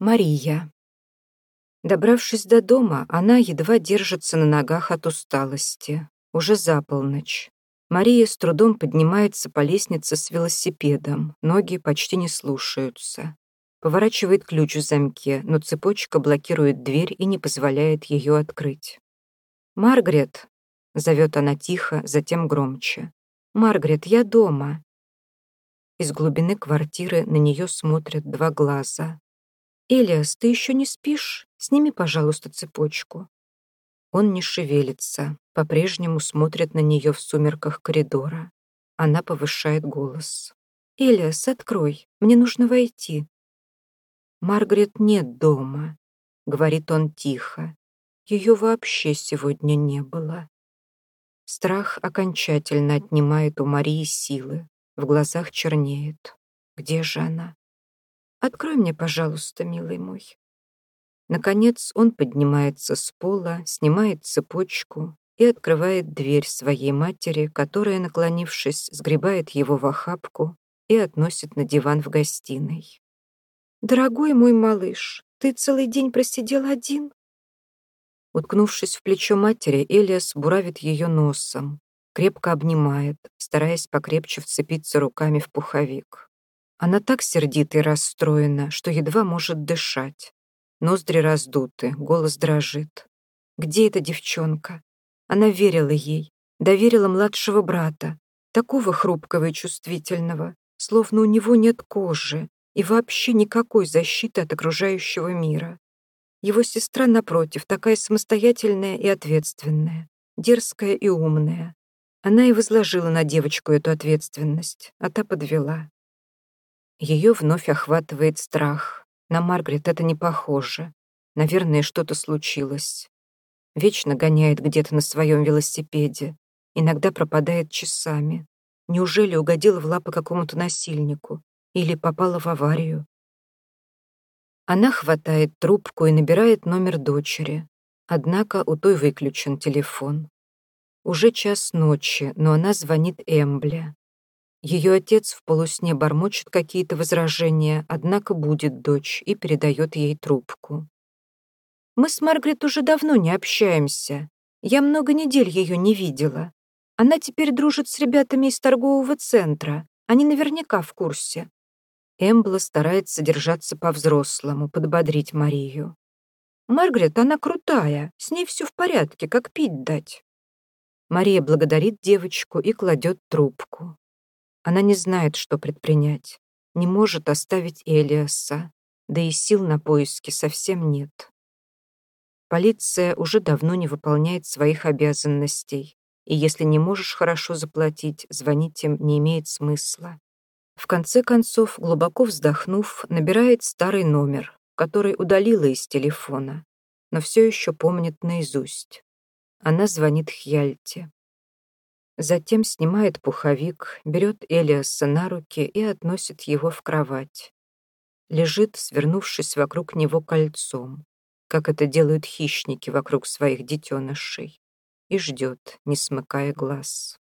Мария. Добравшись до дома, она едва держится на ногах от усталости. Уже за полночь. Мария с трудом поднимается по лестнице с велосипедом, ноги почти не слушаются. Поворачивает ключ в замке, но цепочка блокирует дверь и не позволяет ее открыть. «Маргарет!» — зовет она тихо, затем громче. «Маргарет, я дома!» Из глубины квартиры на нее смотрят два глаза. «Элиас, ты еще не спишь? Сними, пожалуйста, цепочку». Он не шевелится, по-прежнему смотрит на нее в сумерках коридора. Она повышает голос. «Элиас, открой, мне нужно войти». «Маргарет нет дома», — говорит он тихо. Ее вообще сегодня не было. Страх окончательно отнимает у Марии силы. В глазах чернеет. Где же она? Открой мне, пожалуйста, милый мой». Наконец он поднимается с пола, снимает цепочку и открывает дверь своей матери, которая, наклонившись, сгребает его в охапку и относит на диван в гостиной. «Дорогой мой малыш, ты целый день просидел один?» Уткнувшись в плечо матери, Элиас буравит ее носом, крепко обнимает, стараясь покрепче вцепиться руками в пуховик. Она так сердита и расстроена, что едва может дышать. Ноздри раздуты, голос дрожит. Где эта девчонка? Она верила ей, доверила младшего брата, такого хрупкого и чувствительного, словно у него нет кожи и вообще никакой защиты от окружающего мира. Его сестра, напротив, такая самостоятельная и ответственная, дерзкая и умная. Она и возложила на девочку эту ответственность, а та подвела. Ее вновь охватывает страх. На Маргарет это не похоже. Наверное, что-то случилось. Вечно гоняет где-то на своем велосипеде. Иногда пропадает часами. Неужели угодила в лапы какому-то насильнику? Или попала в аварию? Она хватает трубку и набирает номер дочери. Однако у той выключен телефон. Уже час ночи, но она звонит Эмбле. Ее отец в полусне бормочет какие-то возражения, однако будет дочь и передает ей трубку. «Мы с Маргарет уже давно не общаемся. Я много недель ее не видела. Она теперь дружит с ребятами из торгового центра. Они наверняка в курсе». Эмбла старается держаться по-взрослому, подбодрить Марию. «Маргарет, она крутая, с ней все в порядке, как пить дать». Мария благодарит девочку и кладет трубку. Она не знает, что предпринять, не может оставить Элиаса, да и сил на поиски совсем нет. Полиция уже давно не выполняет своих обязанностей, и если не можешь хорошо заплатить, звонить им не имеет смысла. В конце концов, глубоко вздохнув, набирает старый номер, который удалила из телефона, но все еще помнит наизусть. Она звонит Хьяльте. Затем снимает пуховик, берет Элиаса на руки и относит его в кровать. Лежит, свернувшись вокруг него кольцом, как это делают хищники вокруг своих детенышей, и ждет, не смыкая глаз.